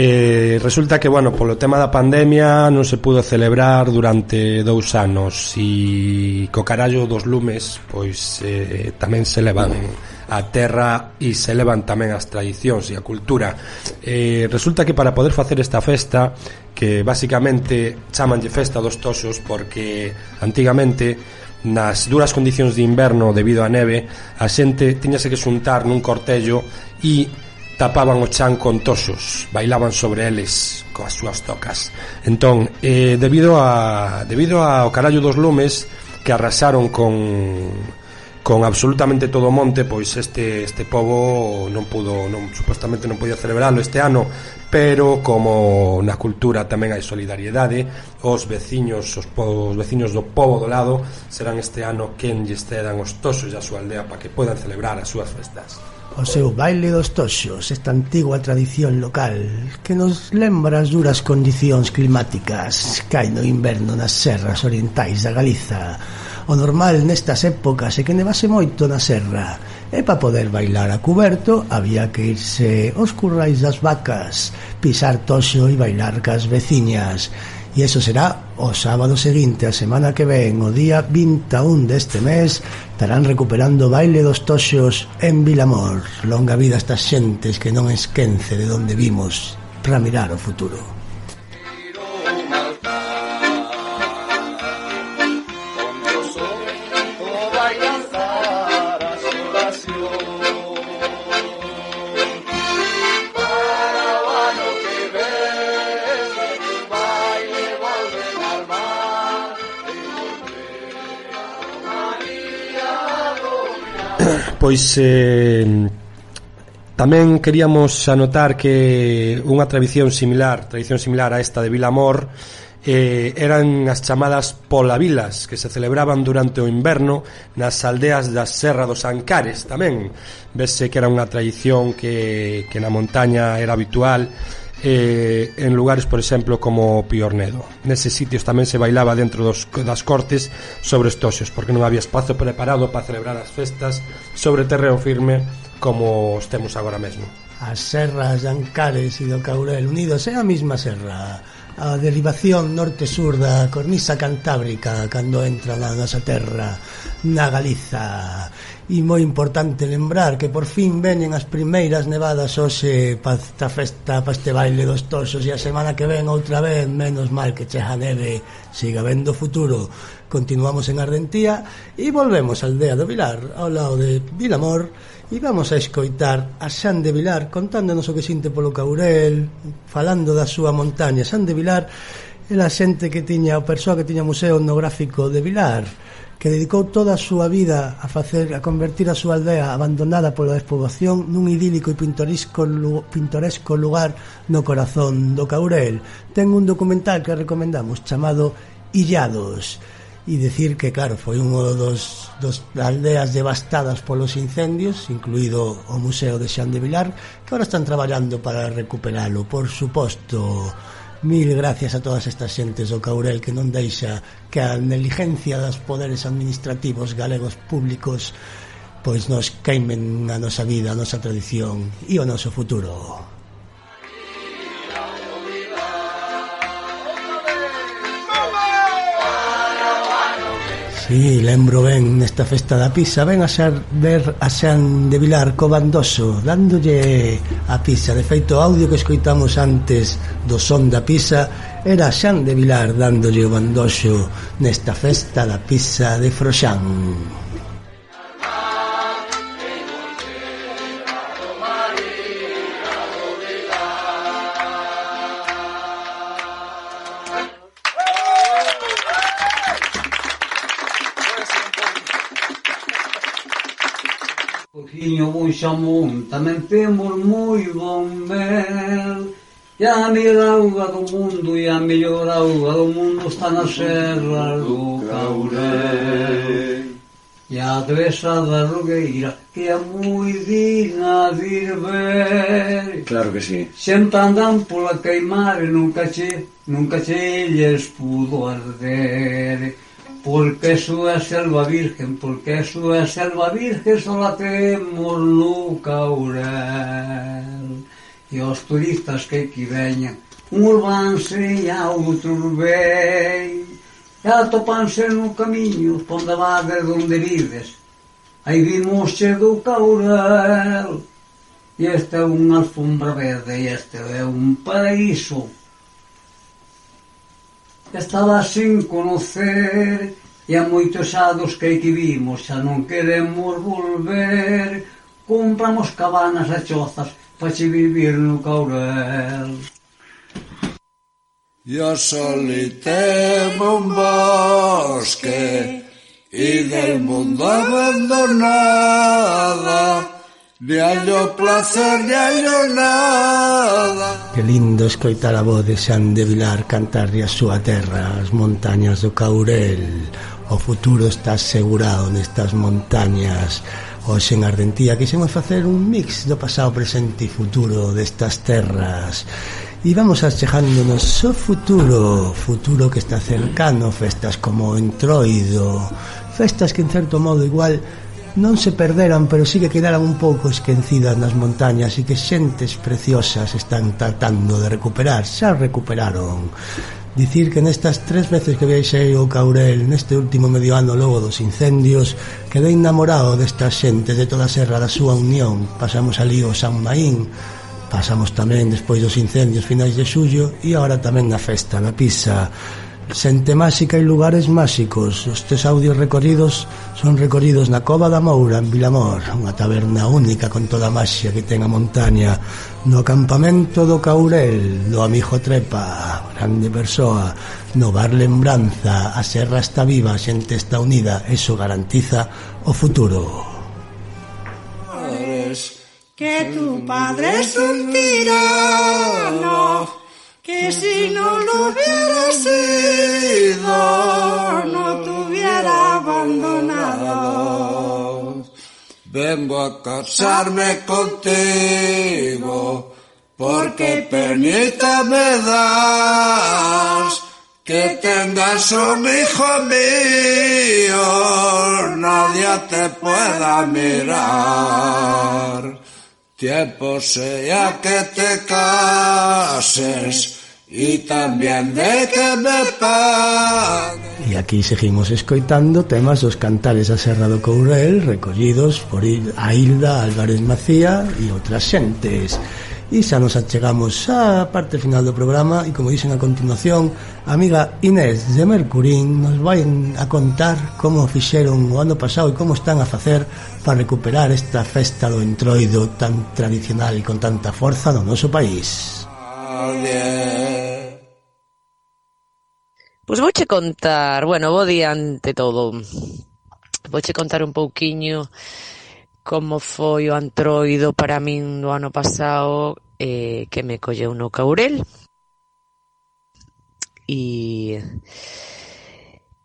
Eh, resulta que, bueno, polo tema da pandemia non se pudo celebrar durante dous anos e co carallo dos lumes pois eh, tamén se levan a terra e se levan tamén as tradicións e a cultura. Eh, resulta que para poder facer esta festa que basicamente chamanlle festa dos toxos porque antigamente nas duras condicións de inverno debido á neve, a xente tiñase que xuntar nun cortello e tapaban o chan con toxos, bailaban sobre eles coas súas tocas. Entón, eh, debido a debido ao carallo dos lumes que arrasaron con con absolutamente todo o monte, pois este este pobo non pudo, non supostamente non podía celebralo este ano, pero como na cultura tamén hai solidariedade, os veciños, os, os veciños do pobo do lado serán este ano quen lles cedan os toxos da súa aldea para que poidan celebrar as súas festas. O seu baile dos toxos, esta antigua tradición local que nos lembra as duras condicións climáticas cai no inverno nas serras orientais da Galiza. O normal nestas épocas é que nevase moito na serra E para poder bailar a cuberto había que irse aos currais das vacas Pisar toxo e bailar cas veciñas. E eso será o sábado seguinte, a semana que ven, o día 21 deste mes, estarán recuperando o baile dos toxos en Vilamor. Longa vida estas xentes que non esquence de onde vimos para mirar o futuro. Pois eh, tamén queríamos anotar que unha tradición similar, tradición similar a esta de Vilamor, eh, eran as chamadas polavilas que se celebraban durante o inverno nas aldeas da Serra dos Ancares tamén. Vese que era unha tradición que, que na montaña era habitual eh, en lugares, por exemplo, como Piornedo. Neses sitios tamén se bailaba dentro dos, das cortes sobre os toxos, porque non había espazo preparado para celebrar as festas sobre terreo firme como os temos agora mesmo. As serras de Ancares e do Caurel unidos é a mesma serra a derivación norte-sur da cornisa cantábrica cando entra na nosa terra na Galiza E moi importante lembrar que por fin veñen as primeiras nevadas hoxe para esta festa, para este baile dos toxos e a semana que ven outra vez, menos mal que cheja neve, siga vendo futuro. Continuamos en Ardentía e volvemos á aldea do Vilar, ao lado de Vilamor, e vamos a escoitar a Xan de Vilar contándonos o que sinte polo Caurel, falando da súa montaña. Xan de Vilar era xente que tiña, a persoa que tiña o Museo Etnográfico de Vilar que dedicou toda a súa vida a facer a convertir a súa aldea abandonada pola despoboación nun idílico e pintoresco, pintoresco lugar no corazón do Caurel. Ten un documental que recomendamos chamado Illados e dicir que, claro, foi unha dos, dos aldeas devastadas polos incendios, incluído o Museo de Xan de Vilar, que agora están traballando para recuperalo, por suposto. Mil gracias a todas estas xentes do Caurel que non deixa que a negligencia dos poderes administrativos galegos públicos pois nos caimen a nosa vida, a nosa tradición e o noso futuro. Sí, lembro ben nesta festa da pizza Ben a ser ver a Xan de Vilar co bandoso Dándolle a pizza De feito, o audio que escoitamos antes do son da pizza Era Xan de Vilar dándolle o bandoso Nesta festa da pizza de Froxán. camiño vou xa tamén temos moi bon mel. E a mellor auga do mundo e a mellor auga do mundo está na serra do Caurel. E a adresa da Rogueira que é moi digna de ir ver. Claro que sí. Sempre andan pola queimar e nunca che, nunca che lles pudo arder. Porque a súa selva virgen, porque a súa selva virgen só la temos no Caurel. E os turistas que aquí veñan, uns vanse e a outros vei. E atopanse no camiño, ponda vade donde vives. Aí vimos che do Caurel. E esta é unha alfombra verde, e este é un paraíso Estaba sin conocer e a moitos ados que aquí vimos xa non queremos volver. Compramos cabanas e chozas para vivir no caurel. Yo solitemo un bosque e del mundo abandonada De allo placer, de hallo nada. Que lindo escoitar a voz de Xan de Vilar de a súa terra As montañas do Caurel. O futuro está asegurado nestas montañas. Hoxe en Ardentía quixemos facer un mix do pasado, presente e futuro destas terras. E vamos achejándonos o futuro Futuro que está cercano Festas como o Entroido Festas que en certo modo igual non se perderan, pero sí que quedaran un pouco esquecidas nas montañas e que xentes preciosas están tratando de recuperar, xa recuperaron. Dicir que nestas tres veces que viaxei ao Caurel neste último medio ano logo dos incendios quedei enamorado destas xentes de toda a serra da súa unión. Pasamos ali o San Maín pasamos tamén despois dos incendios finais de xullo e agora tamén na festa na Pisa. Xente máxica e lugares máxicos. Estes audios recorridos son recorridos na Cova da Moura, en Vilamor, unha taberna única con toda a maxia que ten a montaña, no campamento do Caurel, do Amigo Trepa, grande persoa, no bar Lembranza, a serra está viva, a xente está unida, eso garantiza o futuro. Que tu padre es un tirano que si no lo hubiera sido, no te hubiera abandonado. Vengo a casarme contigo, porque penita me das que tengas un hijo mío, nadie te pueda mirar. Tiempo sea que te cases y también de que me pague. E aquí seguimos escoitando temas dos cantares a Serra do Courel recollidos por a Hilda Álvarez Macía e outras xentes. E xa nos achegamos á parte final do programa e como dicen a continuación, a amiga Inés de Mercurín nos vai a contar como fixeron o ano pasado e como están a facer para recuperar esta festa do entroido tan tradicional e con tanta forza no noso país. Pois vouche contar, bueno, bo día ante todo. Vouche contar un pouquiño como foi o antroido para min do ano pasado eh, que me colleu no Caurel. E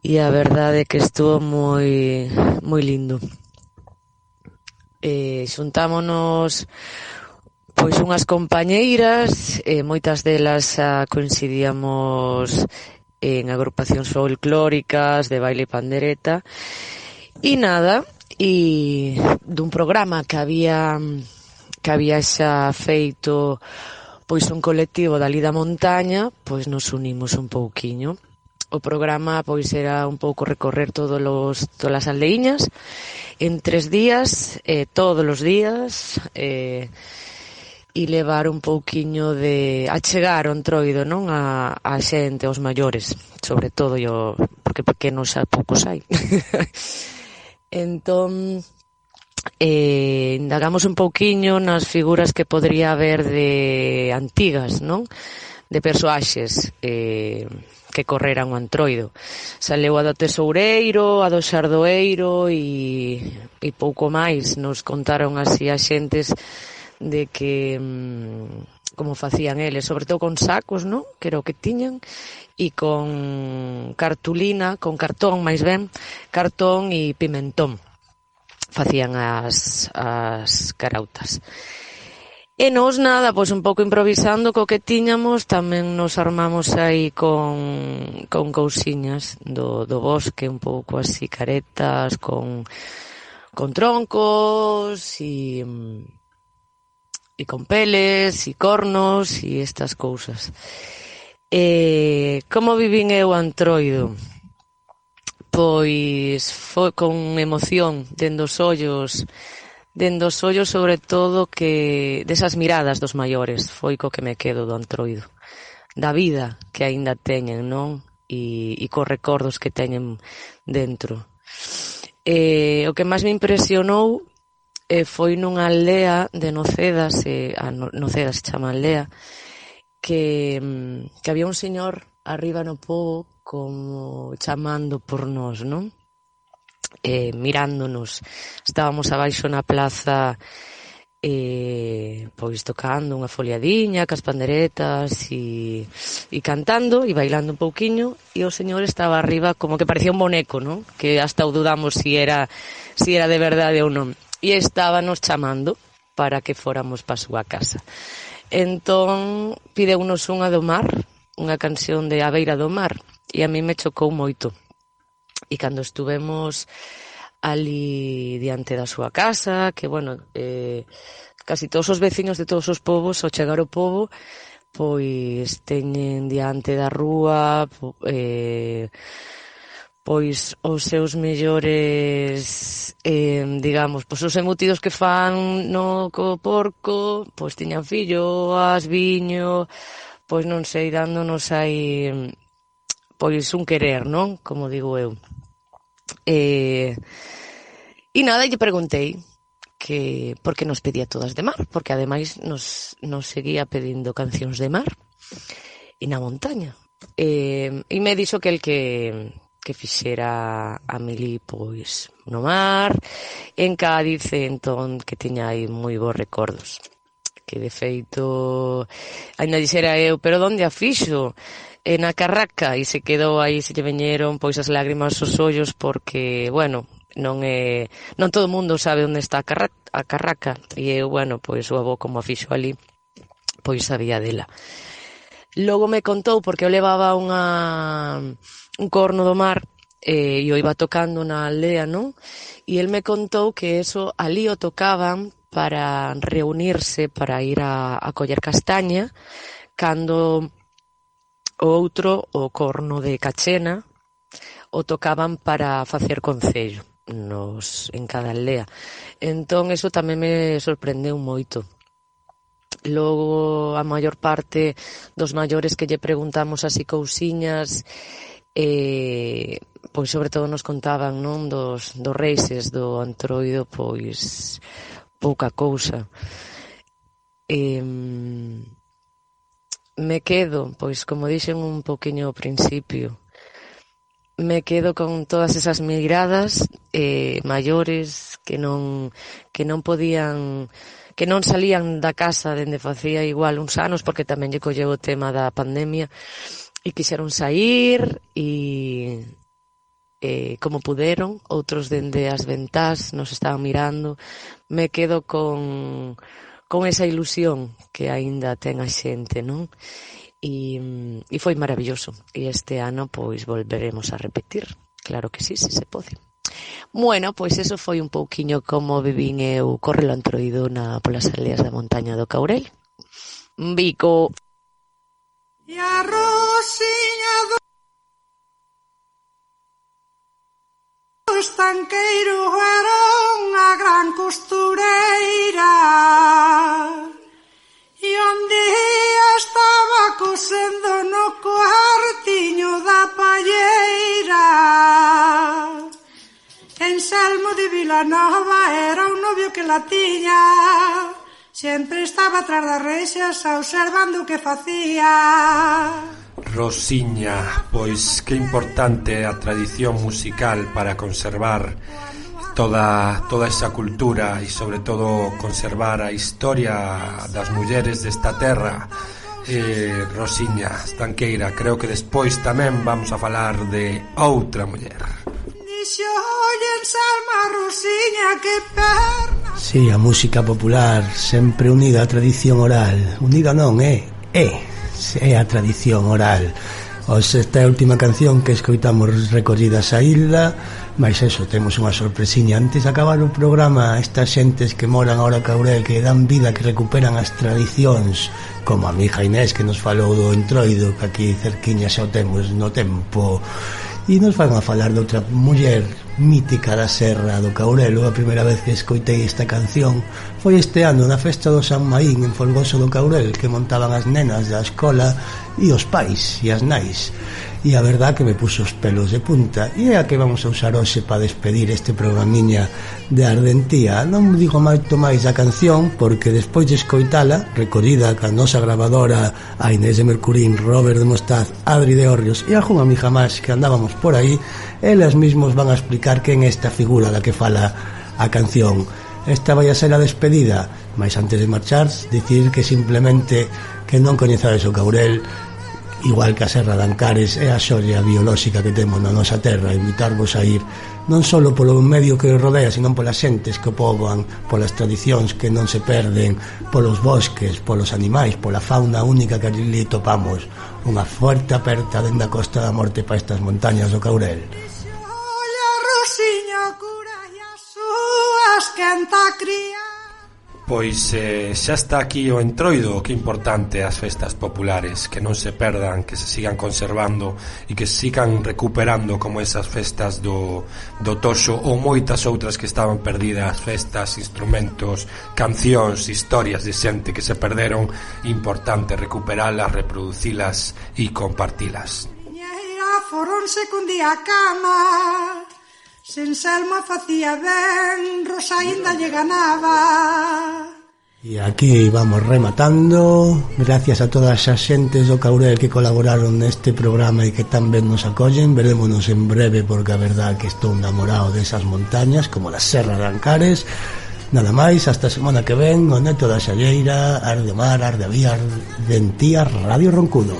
e a verdade é que estuvo moi moi lindo. Eh, xuntámonos Pois unhas compañeiras, eh, moitas delas ah, coincidíamos en agrupacións folclóricas, de baile e pandereta, e nada, e dun programa que había que había xa feito pois un colectivo da Lida Montaña, pois nos unimos un pouquiño. O programa pois era un pouco recorrer todos os todas as aldeiñas en tres días, eh, todos os días, eh, e levar un pouquiño de achegar o entroido, non, a, a xente, aos maiores, sobre todo yo, porque pequenos xa poucos hai. (laughs) entón, eh, indagamos un pouquiño nas figuras que podría haber de antigas, non? De persoaxes eh, que correran o antroido. Saleu a do tesoureiro, a do xardoeiro e, e pouco máis. Nos contaron así a xentes de que mm, como facían eles, sobre todo con sacos, non? Que era o que tiñan e con cartulina, con cartón máis ben, cartón e pimentón facían as, as carautas. E nos nada, pois un pouco improvisando co que tiñamos, tamén nos armamos aí con, con cousiñas do, do bosque, un pouco así caretas, con, con troncos e mm, e con peles, e cornos, e estas cousas. Eh, como vivín eu antroido? Pois foi con emoción dentro os ollos, dentro os ollos sobre todo que desas miradas dos maiores, foi co que me quedo do antroido. Da vida que aínda teñen, non? E, e cos recordos que teñen dentro. Eh, o que máis me impresionou e foi nunha aldea de Noceda, se, a Noceda se chama aldea, que, mm, que había un señor arriba no povo como chamando por nós, non? Eh, mirándonos. Estábamos abaixo na plaza eh, pois tocando unha foliadiña, cas panderetas e, e cantando e bailando un pouquiño e o señor estaba arriba como que parecía un boneco, non? Que hasta o dudamos si era, si era de verdade ou non e estábanos chamando para que fóramos pa súa casa. Entón, pideunos unha do mar, unha canción de A Beira do Mar, e a mí me chocou moito. E cando estuvemos ali diante da súa casa, que, bueno, eh, casi todos os veciños de todos os povos, ao chegar o povo, pois teñen diante da rúa eh, pois os seus mellores eh, digamos, pois os embutidos que fan no co porco, pois tiñan filloas, viño, pois non sei, dándonos aí pois un querer, non? Como digo eu. Eh, e nada, lle preguntei, que por que nos pedía todas de mar, porque ademais nos, nos seguía pedindo cancións de mar e na montaña. Eh, e me dixo que el que que fixera a Mili pois no mar, en Cádiz, entón que tiña aí moi bons recordos. Que de feito, ainda dixera eu, pero onde a fixo? E na Carraca, e se quedou aí, se lle veñeron pois as lágrimas aos ollos, porque, bueno, non é non todo o mundo sabe onde está a Carraca, a Carraca e eu, bueno, pois o avó como a fixo ali, pois sabía dela. Logo me contou porque eu levaba unha un corno do mar eh, e o iba tocando na aldea, non? E el me contou que eso ali o tocaban para reunirse, para ir a, a coller castaña, cando o outro, o corno de Cachena, o tocaban para facer concello nos, en cada aldea. Entón, eso tamén me sorprendeu moito. Logo, a maior parte dos maiores que lle preguntamos así cousiñas, eh, pois sobre todo nos contaban non dos, dos reises do antroido pois pouca cousa. Eh, me quedo pois como dixen un poquinho ao principio me quedo con todas esas miradas eh, maiores que non que non podían que non salían da casa dende facía igual uns anos porque tamén lle colleu o tema da pandemia e e quixeron sair e eh, como puderon, outros dende as ventás nos estaban mirando. Me quedo con, con esa ilusión que aínda ten a xente, non? E, e foi maravilloso. E este ano, pois, volveremos a repetir. Claro que sí, se se pode. Bueno, pois eso foi un pouquiño como vivín eu correlo antroido na, polas aldeas da montaña do Caurel. Un bico. E a rosiña do estanqueiro era unha gran costureira. E onde estaba cosendo no cuartiño da palleira. En Salmo de Vilanova era un novio que la tiña. Sempre estaba tras das reixas observando o que facía. Rosiña, pois que importante a tradición musical para conservar toda, toda esa cultura e sobre todo conservar a historia das mulleres desta terra. Eh, Rosiña Estanqueira creo que despois tamén vamos a falar de outra muller. Si, sí, a música popular sempre unida á tradición oral. Unida non, é, é, é a tradición oral. Os esta é a última canción que escoitamos recorridas a Hilda Mais eso, temos unha sorpresiña. Antes de acabar o programa Estas xentes que moran ahora Caurel Que dan vida, que recuperan as tradicións Como a mi Inés que nos falou do entroido Que aquí cerquiña xa o temos no tempo. E nos van a falar de outra muller mítica da Serra do Caurelo. A primeira vez que escoitei esta canción Foi este ano na festa do San Maín en Folgoso do Caurel Que montaban as nenas da escola e os pais e as nais e a verdad que me puxo os pelos de punta. E é a que vamos a usar hoxe para despedir este programiña de Ardentía non digo moito máis a canción porque despois de escoitala recorrida ca nosa grabadora a Inés de Mercurín, Robert de Mostaz Adri de Orrios e algún amiga máis que andábamos por aí elas mismos van a explicar quen é esta figura da que fala a canción. Esta vai a ser a despedida, mas antes de marchar, dicir que simplemente que non coñezades o Caurel igual que a Serra de Ancares é a xoria biolóxica que temos na nosa terra invitarvos a ir non só polo medio que os rodea senón polas xentes que o poboan polas tradicións que non se perden polos bosques, polos animais pola fauna única que ali topamos. Unha forte aperta dende a costa da morte para estas montañas do Caurel. Rosiño, cura e as súas canta cría Pois eh, xa está aquí o Entroido, que importante as festas populares, que non se perdan, que se sigan conservando e que se sigan recuperando como esas festas do, do Toxo ou moitas outras que estaban perdidas, festas, instrumentos, cancións, historias de xente que se perderon, importante recuperalas, reproducilas e compartilas. Foronse cun día a cama Sen Selma facía ben, Rosa ainda lle ganaba. E aquí vamos rematando. Gracias a todas as xentes do Caurel que colaboraron neste programa E que tan ben nos acollen. Verémonos en breve porque a verdad que estou enamorado desas montañas Como la Serra de Ancares. Nada máis, hasta a semana que ven O Neto da Xalleira, Arde Mar, Arde Vía, Dentía, Radio Roncudo.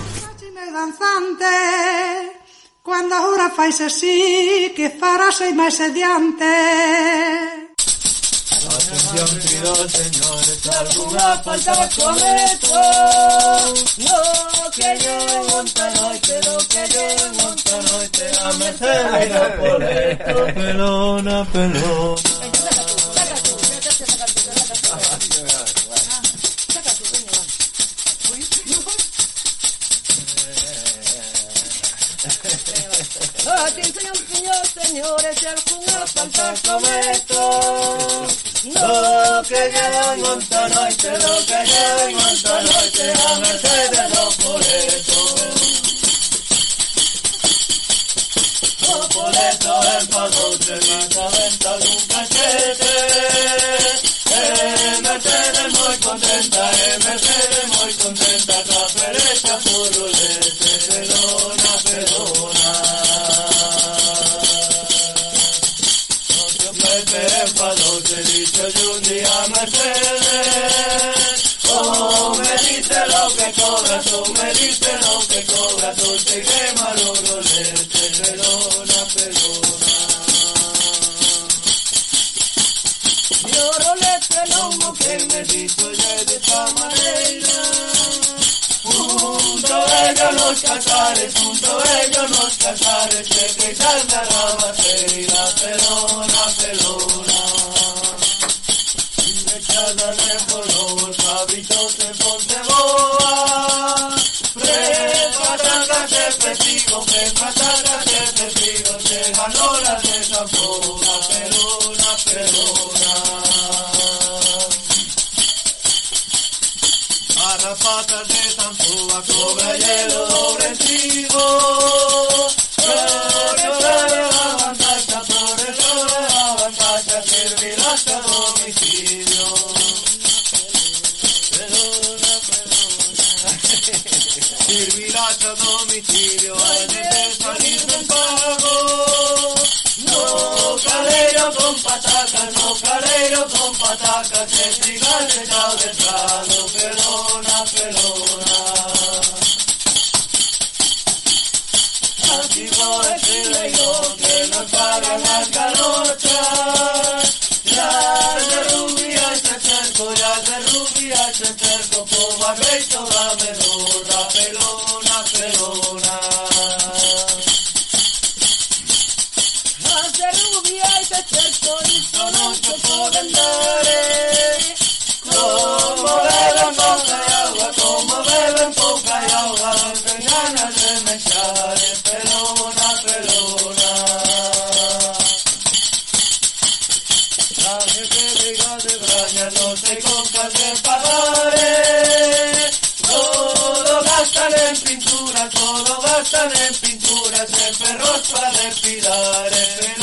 Danzante. Cuando ahora fais así, que farás hoy máis adiante? Atención, queridos señores, alguna faltaba cometo No que llevo onta noite, no que llevo onta noite A merced. da poleto, pelona, pelona. Atención, señor, señores, si alguno falta cometo, lo que lleva el montanoite, lo que lleva el montanoite, a merced de los boletos. Los boletos en pago, se mata venta de un cachete. a Mercedes. Oh, me dice lo que cobras, oh, me dice lo que cobras, oh, te quema lo goles, te perdona, perdona. Lloro este lomo que me diste ya de esta manera. Junto a ellos los casares, junto a ellos los casares, que te salga la batería, pelona, pelona. represivo, me mataron represivo, se ganó la de Zamora, Perona, Perona. Patas de cobra hielo, doble trigo. Flores, flores, avanzanza, flores, flores, avanzanza, servirás a Servirás a domicilio antes de salir del pago. No calero con patacas, no calero con patacas Que echado del prado, pelona, pelona. Así por decirle yo que no pagan las galochas. Ya de rubia se cerco, ya de rubia se cerco Por barbecho dame No puedo andar, como velo en poca y agua, como velo en poca y agua, no tengo de me echar, perona, perona. La gente de de brañas no tengo ganas de pagar, todo bastan en pinturas, todo bastan en pinturas, de perros para respirar.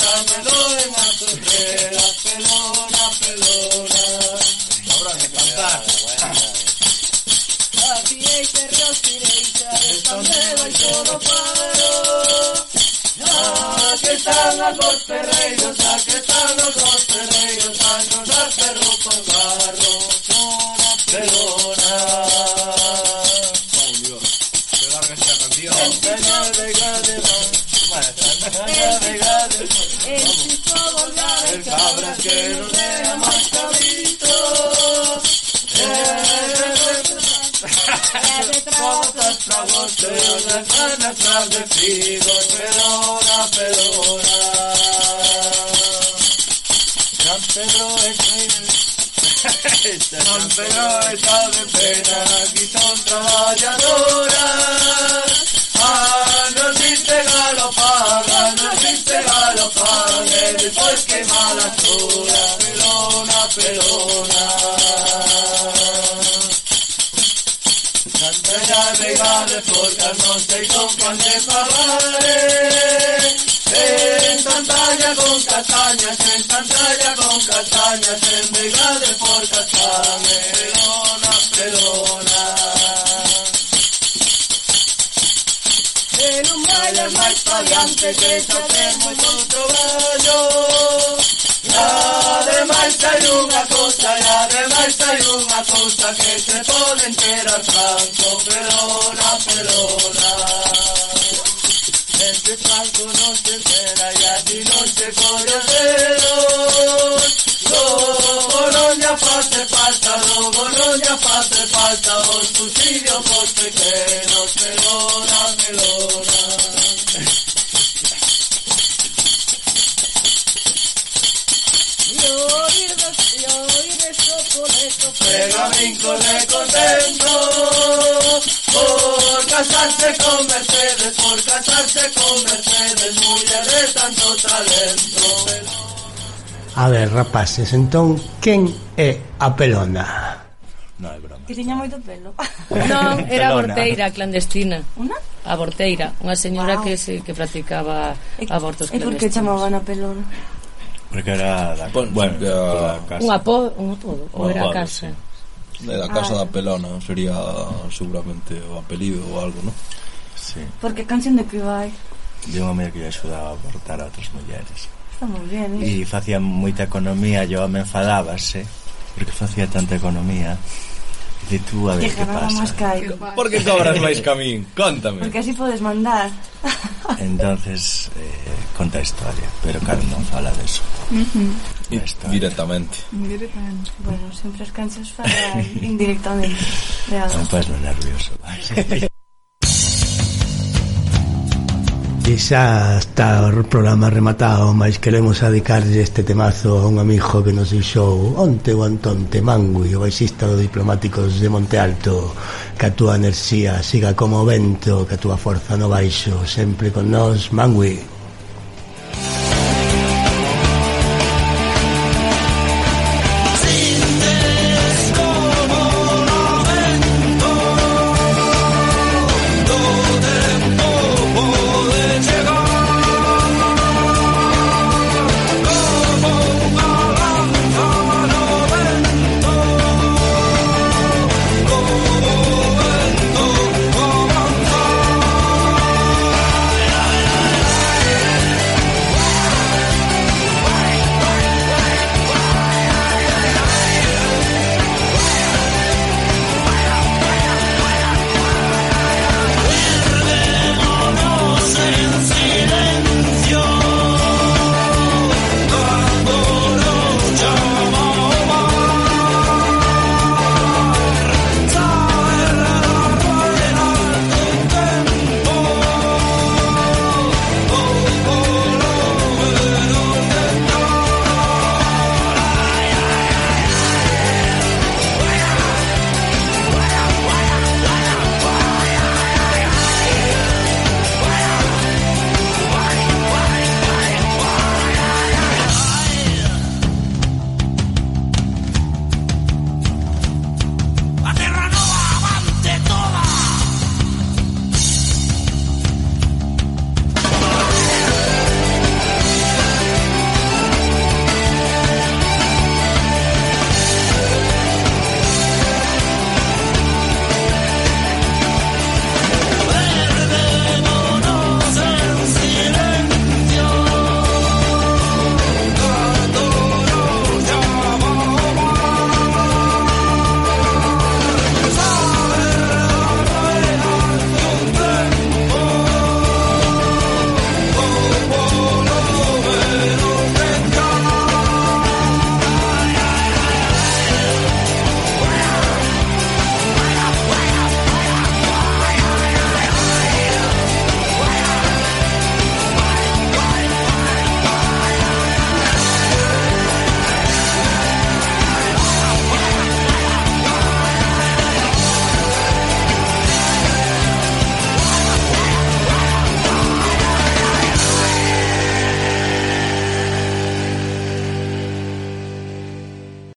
El cabras que no sea más Cosas tragos de las ganas tras de figos, pelona, pelona. San Pedro es San Pedro está de pena, aquí son trabajadoras. Ah, no existe galopaga, no existe galopaga, después que malas horas, pelona, pelona. ya Señal regale porque al norte y con candeparare. En Santalla con castañas, en Santalla con castañas, en regale por castañas, pelona, pelona. En un baile más pa'lante que se hace muy otro Además hay una cosa, y además hay una cosa que se puede enterar Franco, Perona, Perona. Este Franco no se entera y a no se corre el pelo. No, no hace falta, no, no me hace falta, por suicidio, porque que nos Perona, Perona. el domingo le contento por casarse con Mercedes, por casarse con Mercedes, muller de tanto talento. A ver, rapaces, entón, quen é a pelona? No, é broma. Que tiña moito pelo. (laughs) non, era a borteira clandestina. Una? A borteira, unha señora wow. que se que practicaba abortos clandestinos. E por que chamaban a pelona? Porque era da, bueno, bueno, da casa. Un apodo, un apodo, ou era a casa. Sí. De la casa ah. da pelona sería seguramente o apelido ou algo, ¿no? Sí. Porque canción de que vai? De unha muller que lle axudaba a portar a outras mulleres. Está moi ben, eh? E facía moita economía, yo me enfadábase, porque facía tanta economía De tú a ver que pasa. Que Por que cobras máis que a min? Contame. Porque así podes mandar. (laughs) Entonces, eh, conta a historia, pero claro, non fala de eso. Uh -huh. Directamente. Directamente. Bueno, sempre as canxas falan indirectamente. Non faz no nervioso. que xa está o programa rematado mas queremos adicarlle este temazo a un amigo que nos deixou onte o Antón Temangui o baixista do Diplomáticos de Monte Alto que a túa enerxía siga como o vento que a túa forza no baixo sempre con nós Mangui